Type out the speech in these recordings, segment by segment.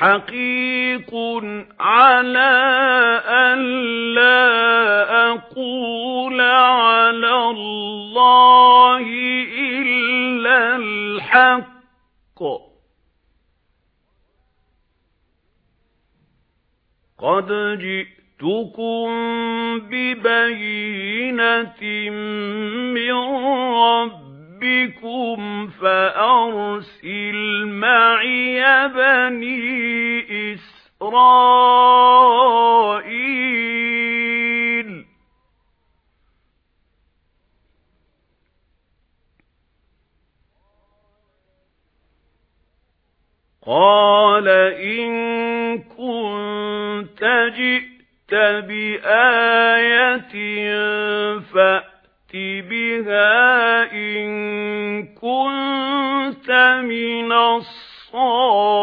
حَقِيقٌ عَلَى أَن لَّا أَقُولَ عَلَى اللَّهِ إِلَّا الْحَقَّ. قَدْ جِئْتُكُم بِبَيِّنَةٍ مِّن رَّبِّكُمْ فَأَرْسِلْ مَعِيَ بَنِي إِسْرَائِيلَ. قَالَ إِن كُنتَ جِئْتَ بِآيَةٍ فَأْتِ بِهَا مِنَ الصَّادِقِينَ.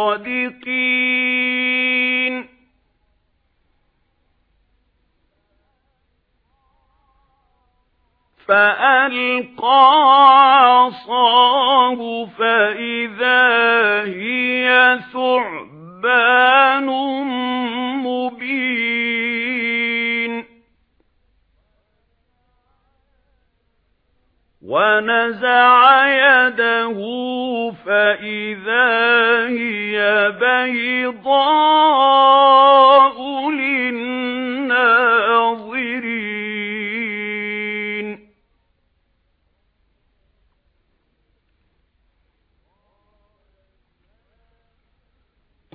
فَأَلْقَى عَصَاهُ فَإِذَا هِيَ ثُعْبَانٌ مُبِينٌ. وَنَزَعَ يَدَهُ فَإِذَا هِيَ بَيْضَاءُ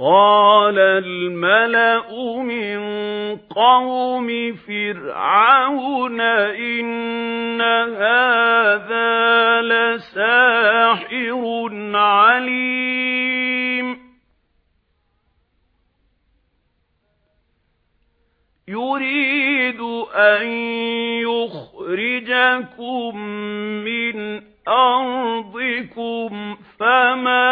قَالَ الْمَلَأُ مِن قَوْمِ فِرْعَوْنَ إِنَّ هَٰذَا لَسَاحِرٌ عَلِيمٌ. يُرِيدُ أَن يُخْرِجَكُم مِّنْ أَرْضِكُمْ فَمَاذَا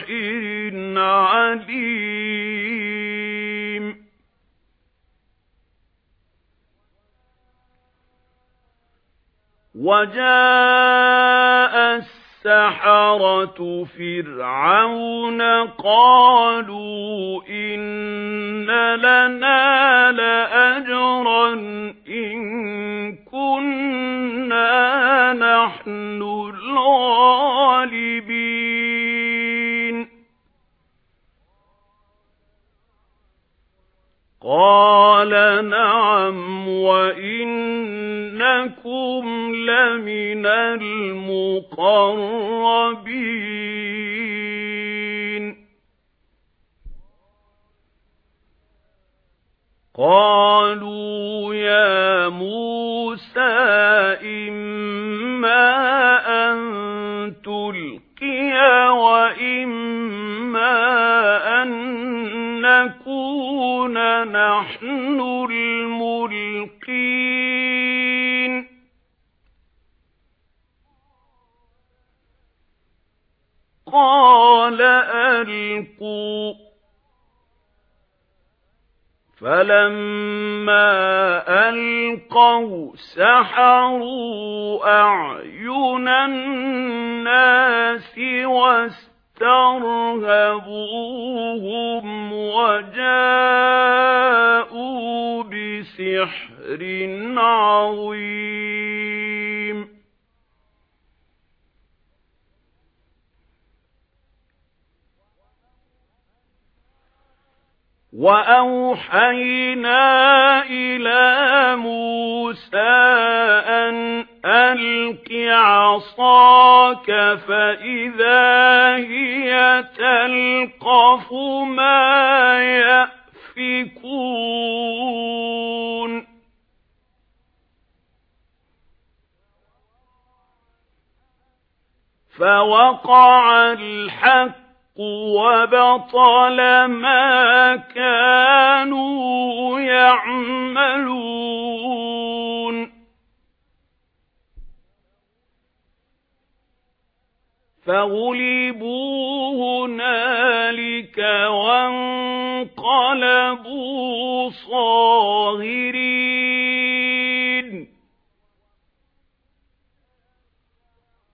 وَجَاءَ السَّحَرَةُ فِرْعَوْنَ قَالُوا إِنَّ لَنَا لَأَجْرًا قَالَ نَعَمْ وَإِنَّكُمْ لَمِنَ الْمُقَرَّبِينَ. قَالُوا يَا مُوسَى إِمَّا نَحْنُ الْمُلْقِينَ. قَالَ أَلْقُوا. فَلَمَّا أَلْقَوْا سَحَرُوا أَعْيُنَ النَّاسِ وَاسْتَرْهَبُوهُمْ وَجَاءُوا بِسِحْرٍ عَظِيمٍ. وَأَوْحَيْنَا إِلَى مُوسَى أَنْ أَلْقِ عَصَاكَ فَإِذَا هِيَ تَلْقَفُ مَا يَأْفِكُونَ. فَوَقَعَ الْحَقُّ وَبَطَلَ مَا كَانُوا يَعْمَلُونَ. فَغُلِبُوا هُنَالِكَ وَانقَلَبُوا صَاغِرِينَ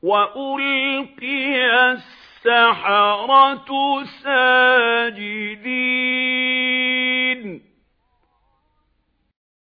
وَأُلْقِيَ السَّحَرَةُ سَاجِدِينَ